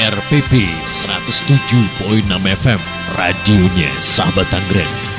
RPP 107.6 FM Radionya Sahabat Tangerang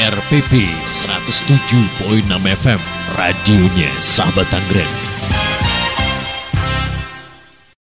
RPP 107.6 FM, radionya Sahabat Tangerang.